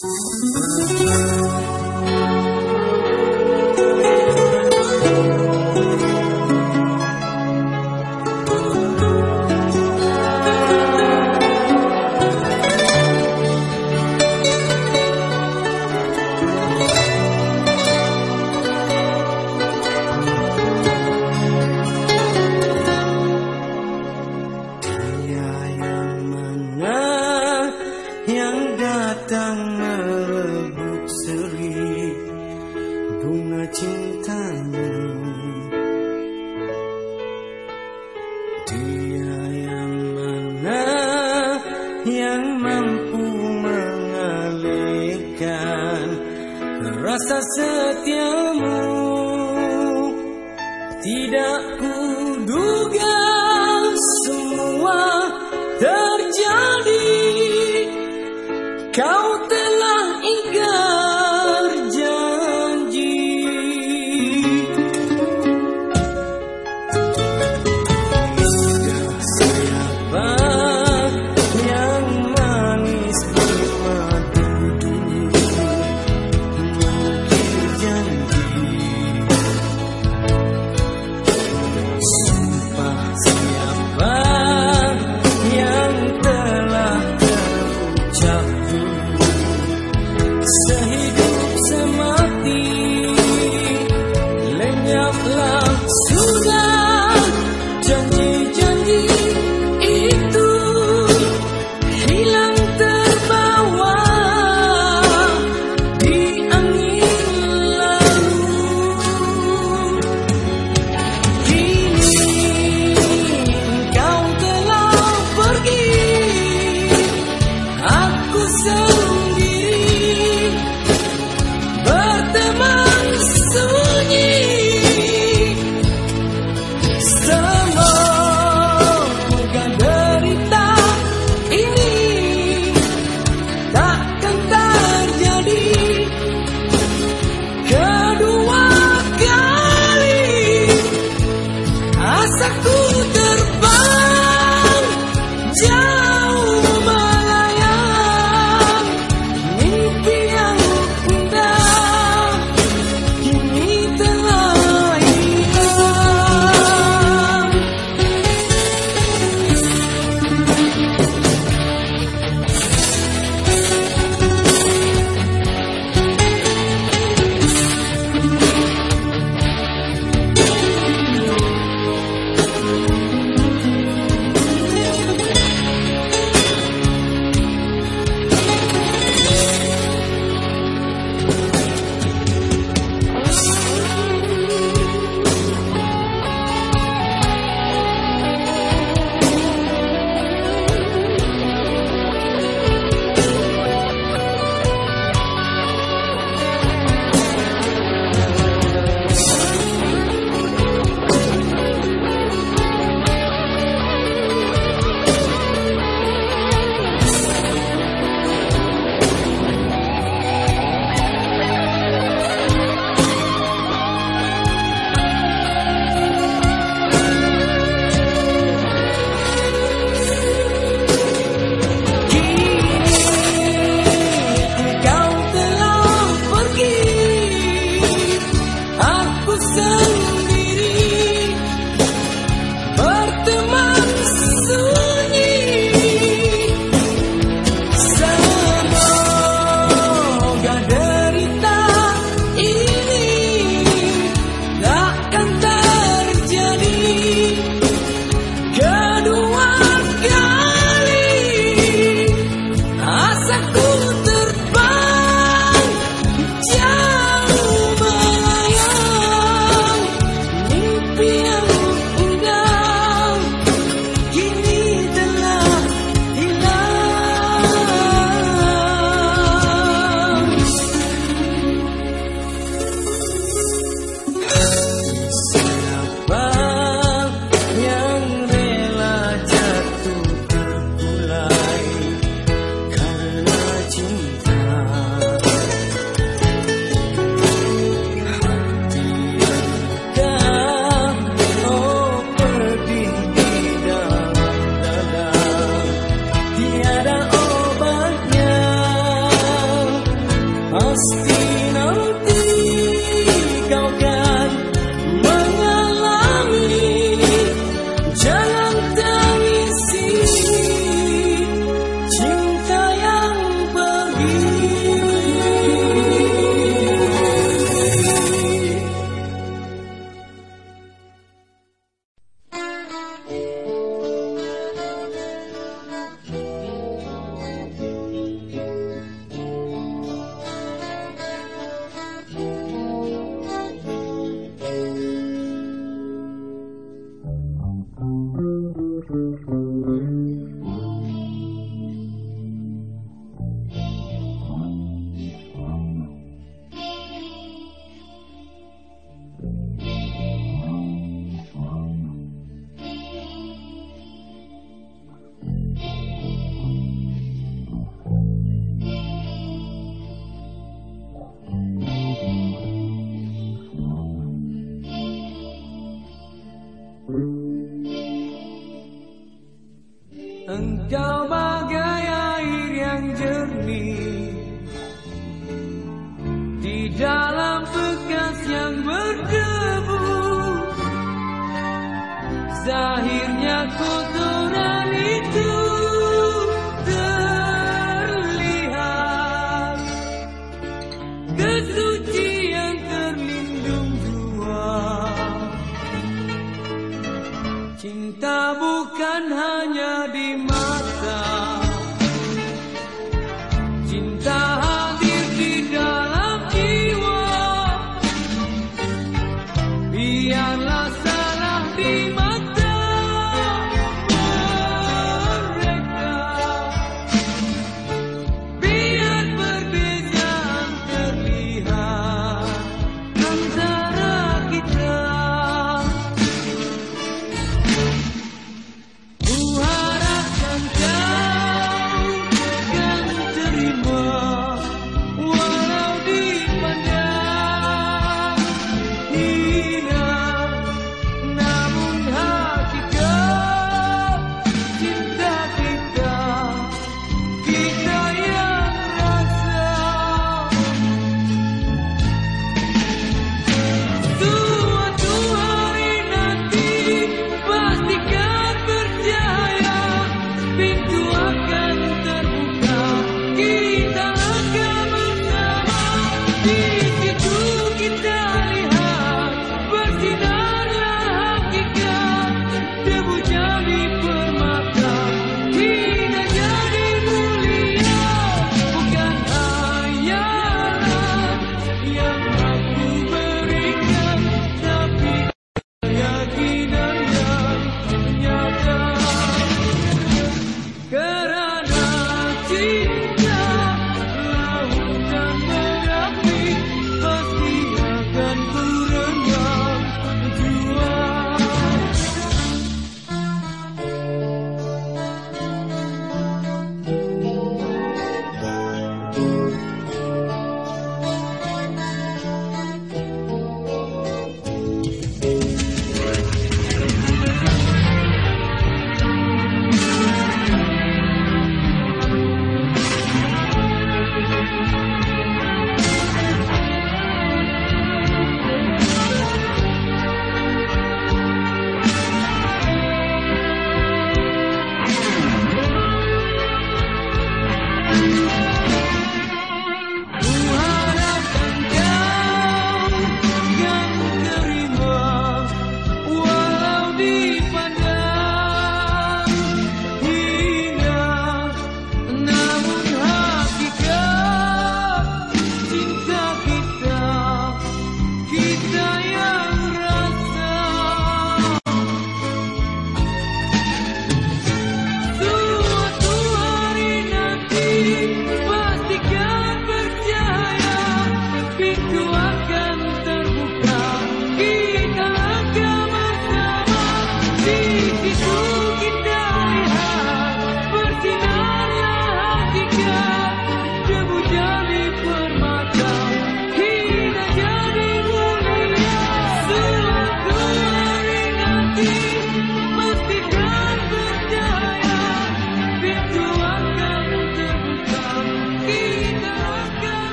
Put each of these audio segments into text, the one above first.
rasa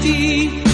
地。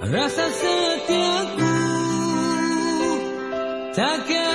Rasa setiaku takkan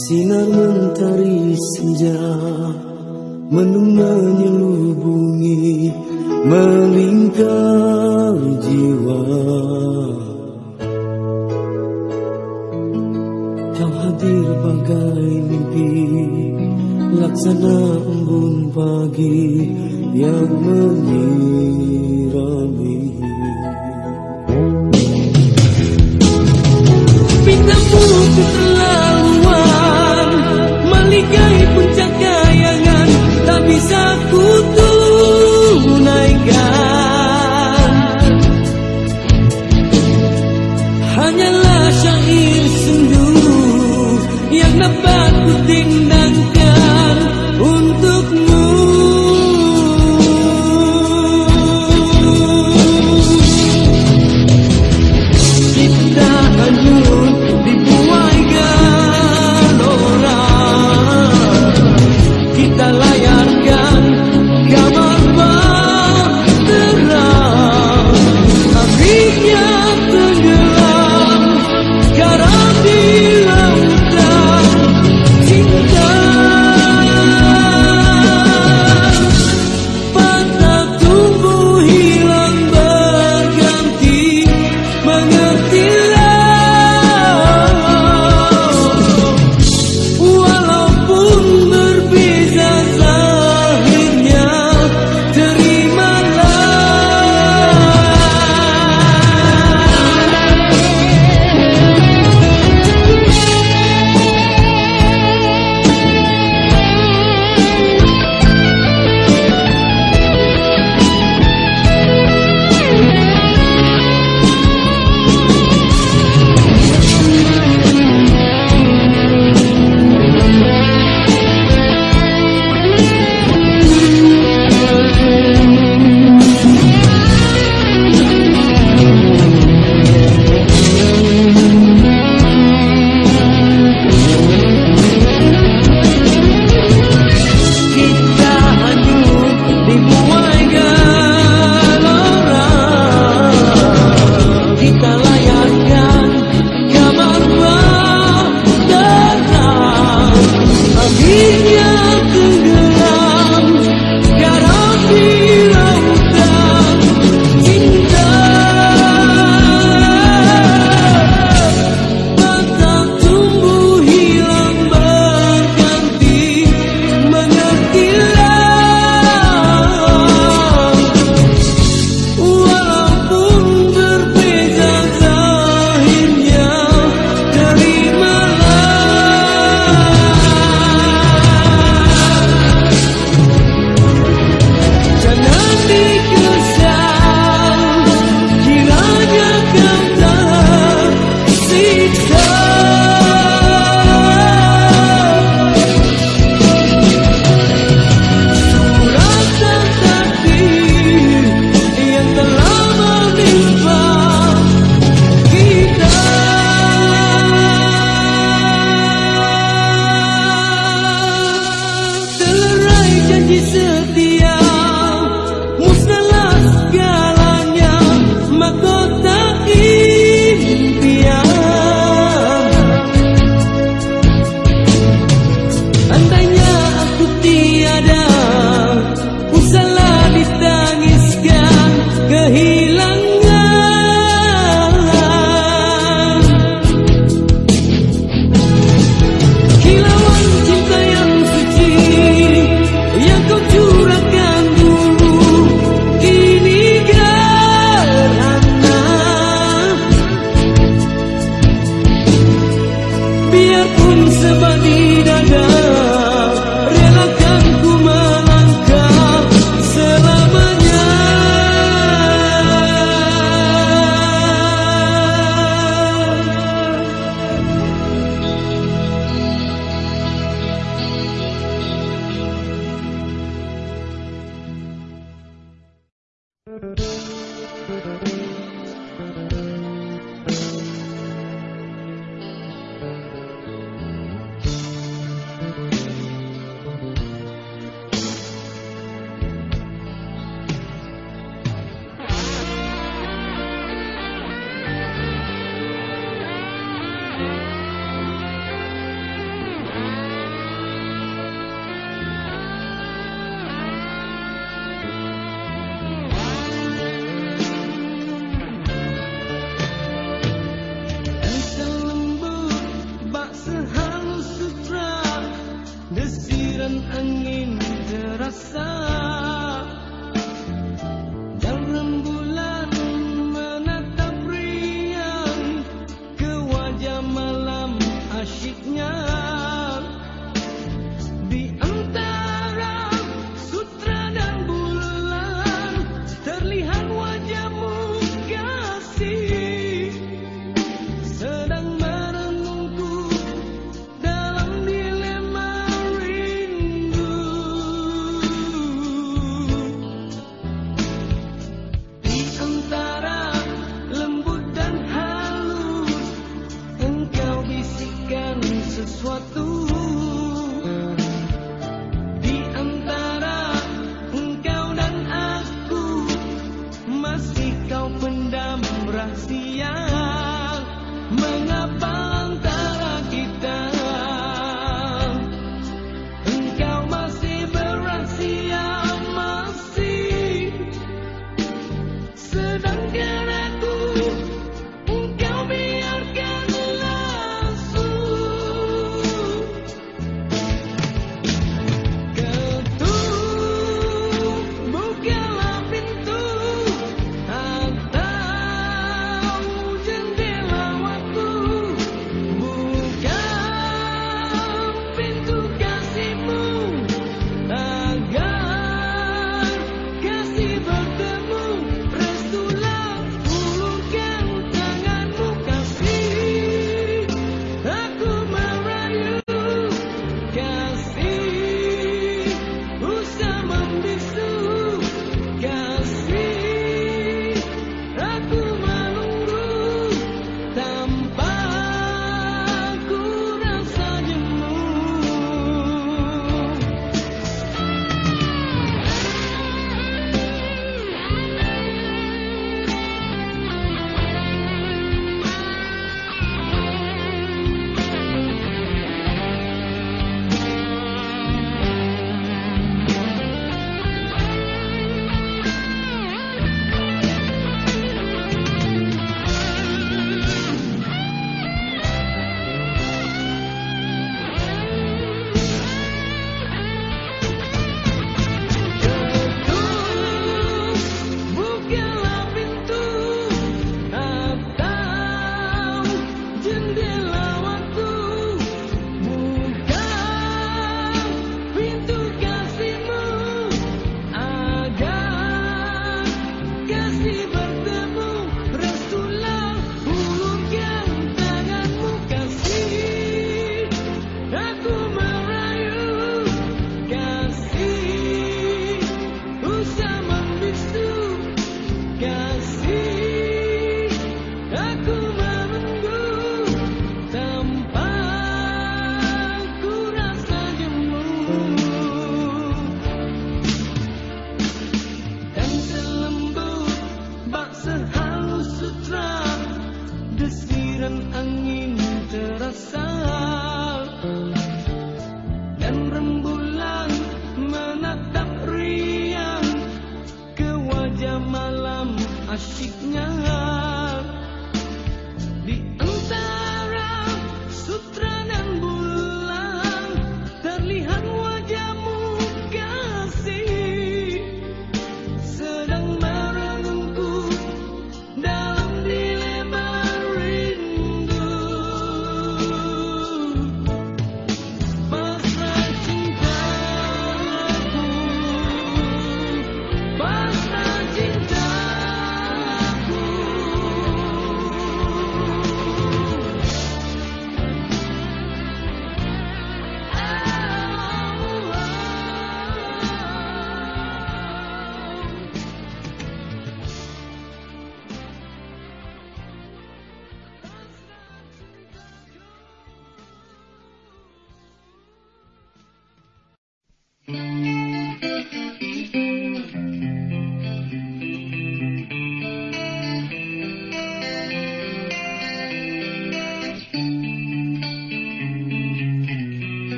Sinar mentari senja Menung menyelubungi Melingkar jiwa. Kau hadir bagai mimpi Laksana embun pagi Yang menyirami. Bintang putih telah takut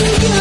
you.